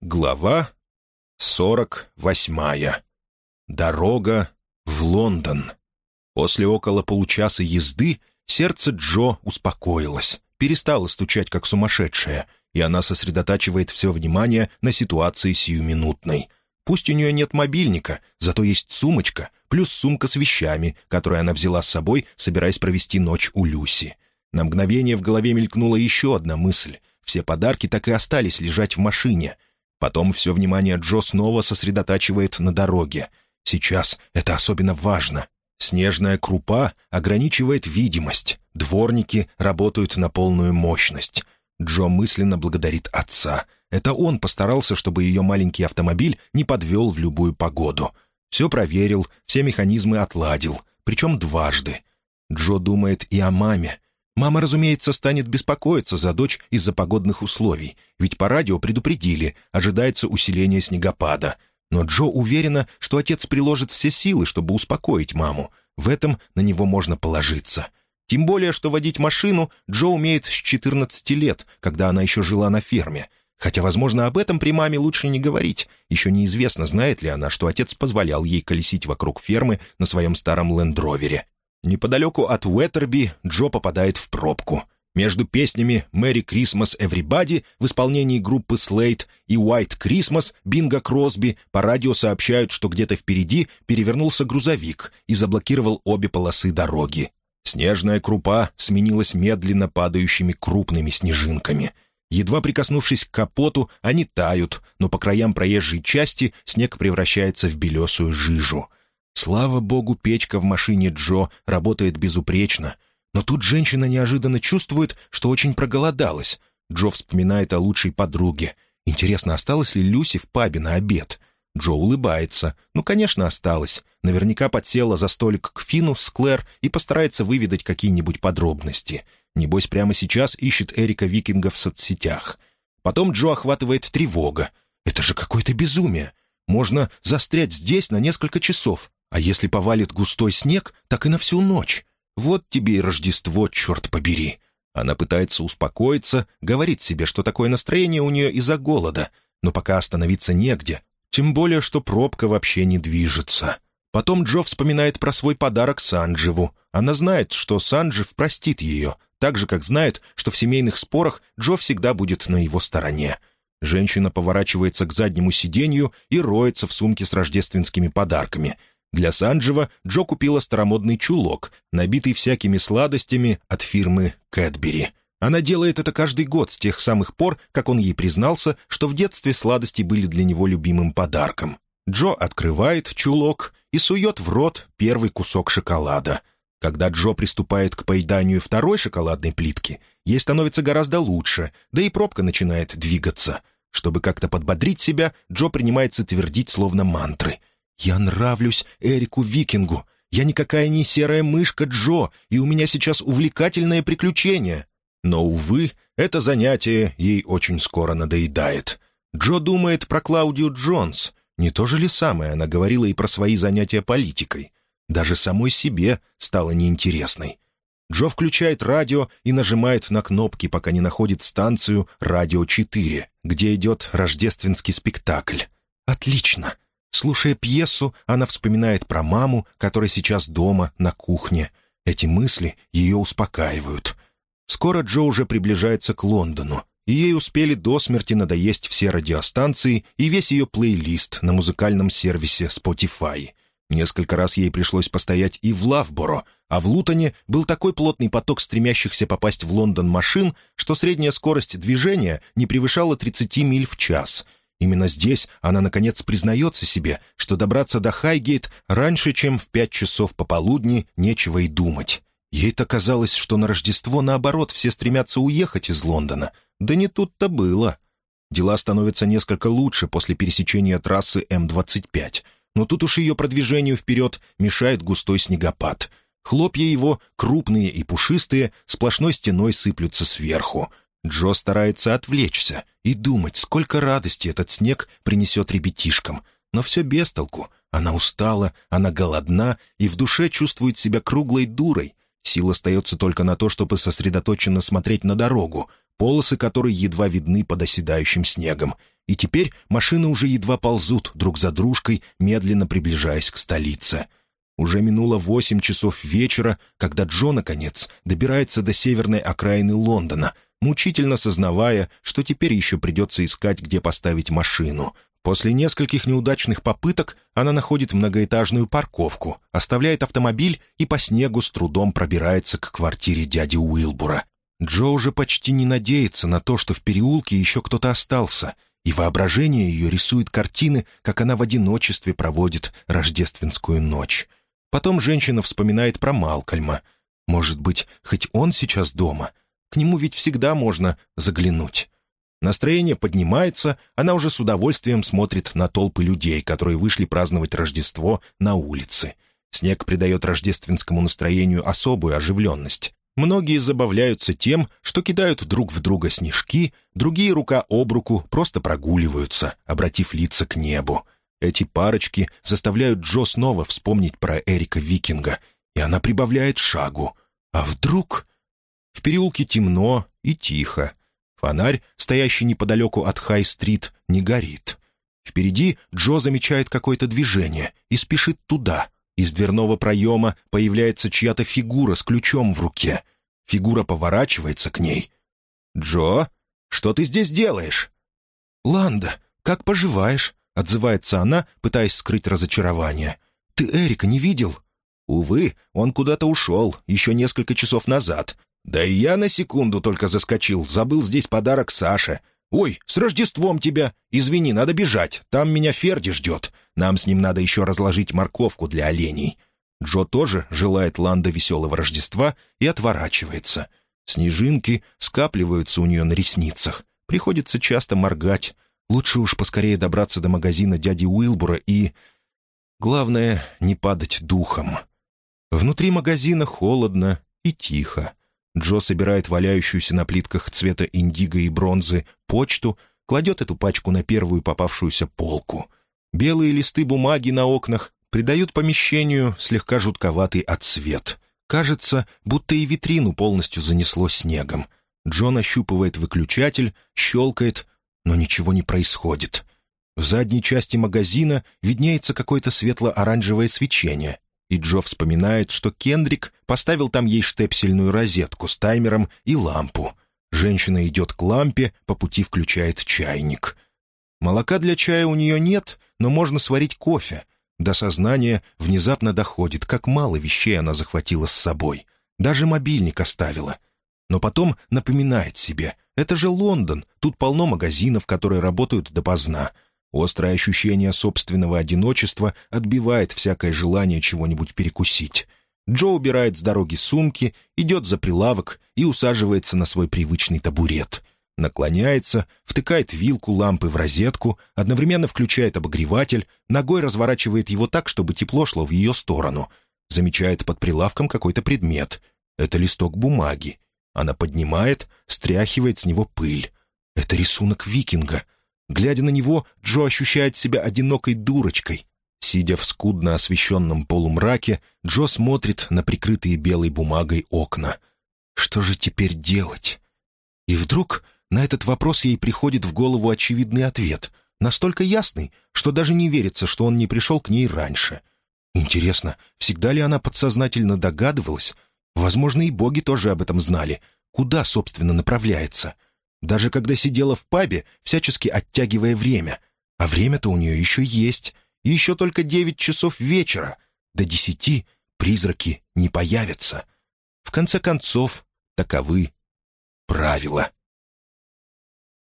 Глава сорок восьмая. Дорога в Лондон. После около получаса езды сердце Джо успокоилось, перестало стучать как сумасшедшее, и она сосредотачивает все внимание на ситуации сиюминутной. Пусть у нее нет мобильника, зато есть сумочка, плюс сумка с вещами, которую она взяла с собой, собираясь провести ночь у Люси. На мгновение в голове мелькнула еще одна мысль. Все подарки так и остались лежать в машине — Потом все внимание Джо снова сосредотачивает на дороге. Сейчас это особенно важно. Снежная крупа ограничивает видимость. Дворники работают на полную мощность. Джо мысленно благодарит отца. Это он постарался, чтобы ее маленький автомобиль не подвел в любую погоду. Все проверил, все механизмы отладил, причем дважды. Джо думает и о маме. Мама, разумеется, станет беспокоиться за дочь из-за погодных условий, ведь по радио предупредили, ожидается усиление снегопада. Но Джо уверена, что отец приложит все силы, чтобы успокоить маму. В этом на него можно положиться. Тем более, что водить машину Джо умеет с 14 лет, когда она еще жила на ферме. Хотя, возможно, об этом при маме лучше не говорить. Еще неизвестно, знает ли она, что отец позволял ей колесить вокруг фермы на своем старом лендровере. Неподалеку от Уэттерби Джо попадает в пробку. Между песнями «Merry Christmas Everybody» в исполнении группы Slate и «White Christmas» Бинго Кросби по радио сообщают, что где-то впереди перевернулся грузовик и заблокировал обе полосы дороги. Снежная крупа сменилась медленно падающими крупными снежинками. Едва прикоснувшись к капоту, они тают, но по краям проезжей части снег превращается в белесую жижу — Слава богу, печка в машине Джо работает безупречно. Но тут женщина неожиданно чувствует, что очень проголодалась. Джо вспоминает о лучшей подруге. Интересно, осталась ли Люси в пабе на обед? Джо улыбается. Ну, конечно, осталась. Наверняка подсела за столик к Фину с Клэр и постарается выведать какие-нибудь подробности. Небось, прямо сейчас ищет Эрика Викинга в соцсетях. Потом Джо охватывает тревога. Это же какое-то безумие. Можно застрять здесь на несколько часов. А если повалит густой снег, так и на всю ночь. Вот тебе и Рождество, черт побери. Она пытается успокоиться, говорит себе, что такое настроение у нее из-за голода, но пока остановиться негде, тем более, что пробка вообще не движется. Потом Джо вспоминает про свой подарок Санджеву. Она знает, что Санджев простит ее, так же, как знает, что в семейных спорах Джо всегда будет на его стороне. Женщина поворачивается к заднему сиденью и роется в сумке с рождественскими подарками — для Санджева Джо купила старомодный чулок, набитый всякими сладостями от фирмы «Кэтбери». Она делает это каждый год с тех самых пор, как он ей признался, что в детстве сладости были для него любимым подарком. Джо открывает чулок и сует в рот первый кусок шоколада. Когда Джо приступает к поеданию второй шоколадной плитки, ей становится гораздо лучше, да и пробка начинает двигаться. Чтобы как-то подбодрить себя, Джо принимается твердить словно мантры. «Я нравлюсь Эрику Викингу. Я никакая не серая мышка Джо, и у меня сейчас увлекательное приключение». Но, увы, это занятие ей очень скоро надоедает. Джо думает про Клаудию Джонс. Не то же ли самое она говорила и про свои занятия политикой? Даже самой себе стало неинтересной. Джо включает радио и нажимает на кнопки, пока не находит станцию «Радио 4», где идет рождественский спектакль. «Отлично! Слушая пьесу, она вспоминает про маму, которая сейчас дома, на кухне. Эти мысли ее успокаивают. Скоро Джо уже приближается к Лондону, и ей успели до смерти надоесть все радиостанции и весь ее плейлист на музыкальном сервисе Spotify. Несколько раз ей пришлось постоять и в Лавборо, а в Лутоне был такой плотный поток стремящихся попасть в Лондон машин, что средняя скорость движения не превышала 30 миль в час — Именно здесь она, наконец, признается себе, что добраться до Хайгейт раньше, чем в пять часов пополудни, нечего и думать. Ей-то казалось, что на Рождество, наоборот, все стремятся уехать из Лондона. Да не тут-то было. Дела становятся несколько лучше после пересечения трассы М-25, но тут уж ее продвижению вперед мешает густой снегопад. Хлопья его, крупные и пушистые, сплошной стеной сыплются сверху. Джо старается отвлечься и думать, сколько радости этот снег принесет ребятишкам. Но все без толку. Она устала, она голодна и в душе чувствует себя круглой дурой. Сил остается только на то, чтобы сосредоточенно смотреть на дорогу, полосы которой едва видны под оседающим снегом. и теперь машины уже едва ползут друг за дружкой, медленно приближаясь к столице. Уже минуло восемь часов вечера, когда Джо, наконец, добирается до северной окраины Лондона, мучительно сознавая, что теперь еще придется искать, где поставить машину. После нескольких неудачных попыток она находит многоэтажную парковку, оставляет автомобиль и по снегу с трудом пробирается к квартире дяди Уилбура. Джо уже почти не надеется на то, что в переулке еще кто-то остался, и воображение ее рисует картины, как она в одиночестве проводит рождественскую ночь. Потом женщина вспоминает про Малкольма. Может быть, хоть он сейчас дома? К нему ведь всегда можно заглянуть. Настроение поднимается, она уже с удовольствием смотрит на толпы людей, которые вышли праздновать Рождество на улице. Снег придает рождественскому настроению особую оживленность. Многие забавляются тем, что кидают друг в друга снежки, другие рука об руку просто прогуливаются, обратив лица к небу. Эти парочки заставляют Джо снова вспомнить про Эрика Викинга, и она прибавляет шагу. А вдруг... В переулке темно и тихо. Фонарь, стоящий неподалеку от Хай-стрит, не горит. Впереди Джо замечает какое-то движение и спешит туда. Из дверного проема появляется чья-то фигура с ключом в руке. Фигура поворачивается к ней. «Джо, что ты здесь делаешь?» «Ланда, как поживаешь?» Отзывается она, пытаясь скрыть разочарование. «Ты Эрика не видел?» «Увы, он куда-то ушел, еще несколько часов назад. Да и я на секунду только заскочил, забыл здесь подарок Саше. Ой, с Рождеством тебя! Извини, надо бежать, там меня Ферди ждет. Нам с ним надо еще разложить морковку для оленей». Джо тоже желает Ланда веселого Рождества и отворачивается. Снежинки скапливаются у нее на ресницах. Приходится часто моргать. Лучше уж поскорее добраться до магазина дяди Уилбура и... Главное, не падать духом. Внутри магазина холодно и тихо. Джо собирает валяющуюся на плитках цвета индиго и бронзы почту, кладет эту пачку на первую попавшуюся полку. Белые листы бумаги на окнах придают помещению слегка жутковатый отсвет. Кажется, будто и витрину полностью занесло снегом. Джон ощупывает выключатель, щелкает, но ничего не происходит. В задней части магазина виднеется какое-то светло-оранжевое свечение, и Джо вспоминает, что Кендрик поставил там ей штепсельную розетку с таймером и лампу. Женщина идет к лампе, по пути включает чайник. Молока для чая у нее нет, но можно сварить кофе. До сознания внезапно доходит, как мало вещей она захватила с собой. Даже мобильник оставила. Но потом напоминает себе — это же Лондон, тут полно магазинов, которые работают допоздна. Острое ощущение собственного одиночества отбивает всякое желание чего-нибудь перекусить. Джо убирает с дороги сумки, идет за прилавок и усаживается на свой привычный табурет. Наклоняется, втыкает вилку лампы в розетку, одновременно включает обогреватель, ногой разворачивает его так, чтобы тепло шло в ее сторону. Замечает под прилавком какой-то предмет. Это листок бумаги. Она поднимает, стряхивает с него пыль. Это рисунок викинга. Глядя на него, Джо ощущает себя одинокой дурочкой. Сидя в скудно освещенном полумраке, Джо смотрит на прикрытые белой бумагой окна. Что же теперь делать? И вдруг на этот вопрос ей приходит в голову очевидный ответ, настолько ясный, что даже не верится, что он не пришел к ней раньше. Интересно, всегда ли она подсознательно догадывалась, Возможно, и боги тоже об этом знали. Куда, собственно, направляется? Даже когда сидела в пабе, всячески оттягивая время. А время-то у нее еще есть. Еще только девять часов вечера. До десяти призраки не появятся. В конце концов, таковы правила.